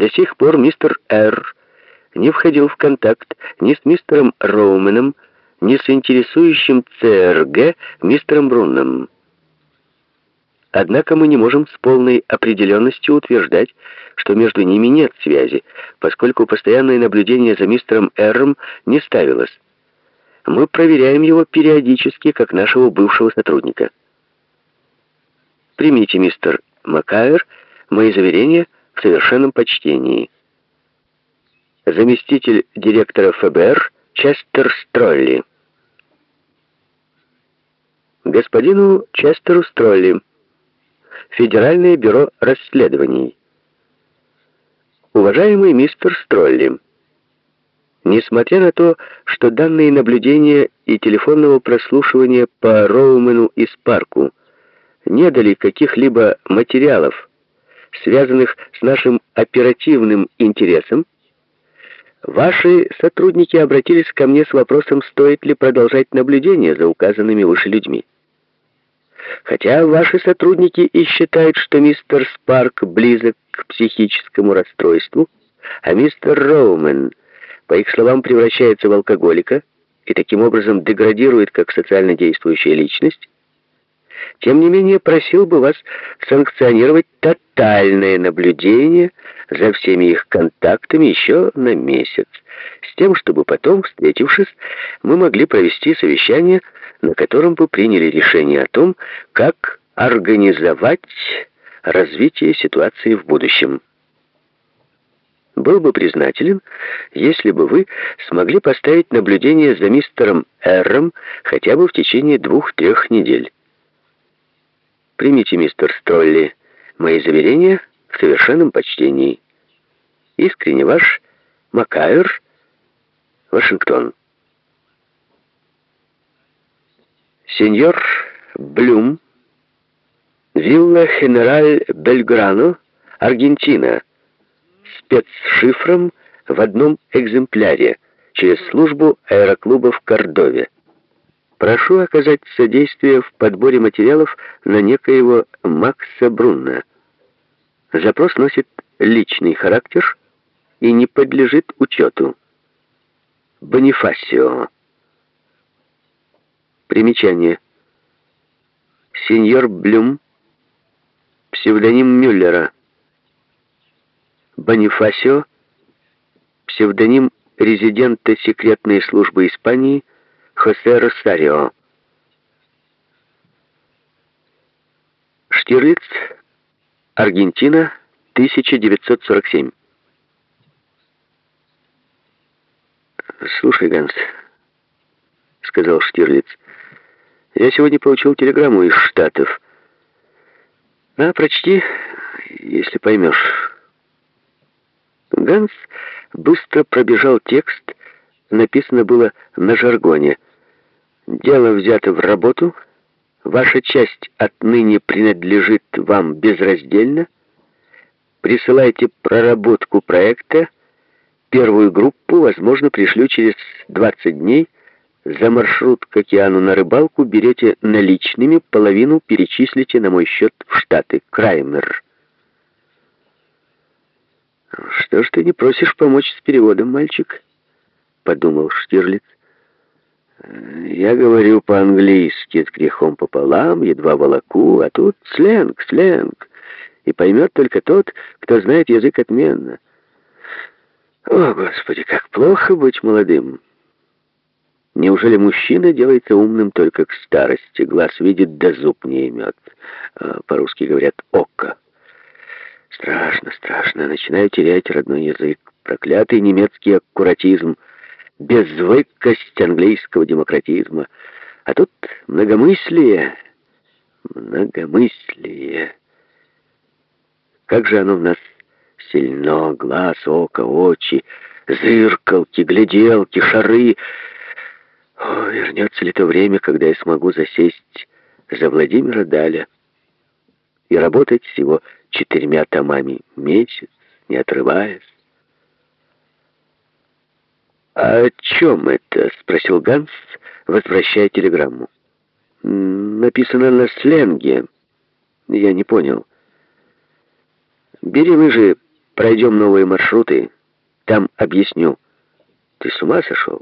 До сих пор мистер Р. не входил в контакт ни с мистером Роуменом, ни с интересующим ЦРГ мистером Брунном. Однако мы не можем с полной определенностью утверждать, что между ними нет связи, поскольку постоянное наблюдение за мистером Эром не ставилось. Мы проверяем его периодически, как нашего бывшего сотрудника. Примите, мистер Макайр, мои заверения совершенном почтении. Заместитель директора ФБР Честер Стролли. Господину Честеру Стролли. Федеральное бюро расследований. Уважаемый мистер Стролли, несмотря на то, что данные наблюдения и телефонного прослушивания по Роумену и Спарку не дали каких-либо материалов, связанных с нашим оперативным интересом, ваши сотрудники обратились ко мне с вопросом, стоит ли продолжать наблюдение за указанными выше людьми. Хотя ваши сотрудники и считают, что мистер Спарк близок к психическому расстройству, а мистер Роумен, по их словам, превращается в алкоголика и таким образом деградирует как социально действующая личность, тем не менее просил бы вас санкционировать тотальное наблюдение за всеми их контактами еще на месяц, с тем, чтобы потом, встретившись, мы могли провести совещание на котором бы приняли решение о том, как организовать развитие ситуации в будущем. Был бы признателен, если бы вы смогли поставить наблюдение за мистером Эрром хотя бы в течение двух-трех недель. Примите, мистер Стролли, мои заверения в совершенном почтении. Искренне ваш Макайр, Вашингтон. Сеньор Блюм, вилла Генераль Бельграно, Аргентина, спецшифром в одном экземпляре через службу аэроклуба в Кордове. Прошу оказать содействие в подборе материалов на некоего Макса Брунна. Запрос носит личный характер и не подлежит учету. Бонифасио. Примечание. Сеньор Блюм, псевдоним Мюллера. Бонифасио, псевдоним резидента секретной службы Испании Хосе Росарио. Штирлиц, Аргентина, 1947. «Слушай, Ганс», — сказал Штирлиц, — я сегодня получил телеграмму из Штатов. А, прочти, если поймешь. Ганс быстро пробежал текст, написано было на жаргоне. «Дело взято в работу, ваша часть отныне принадлежит вам безраздельно. Присылайте проработку проекта, первую группу, возможно, пришлю через 20 дней, за маршрут к океану на рыбалку берете наличными, половину перечислите на мой счет в Штаты. Краймер. «Что ж ты не просишь помочь с переводом, мальчик?» — подумал Штирлиц. «Я говорю по-английски с грехом пополам, едва волоку, а тут сленг, сленг, и поймет только тот, кто знает язык отменно. О, Господи, как плохо быть молодым!» Неужели мужчина делается умным только к старости? Глаз видит, да зуб не имет. А, по-русски говорят «око». Страшно, страшно. Начинаю терять родной язык. Проклятый немецкий аккуратизм. Беззвыкость английского демократизма. А тут многомыслие. Многомыслие. Как же оно в нас сильно. Глаз, око, очи, зыркалки, гляделки, шары — о, вернется ли то время, когда я смогу засесть за Владимира Даля и работать всего четырьмя томами месяц, не отрываясь? «А о чем это?» — спросил Ганс, возвращая телеграмму. «Написано на сленге. Я не понял. Бери же Пройдем новые маршруты, там объясню». «Ты с ума сошел?»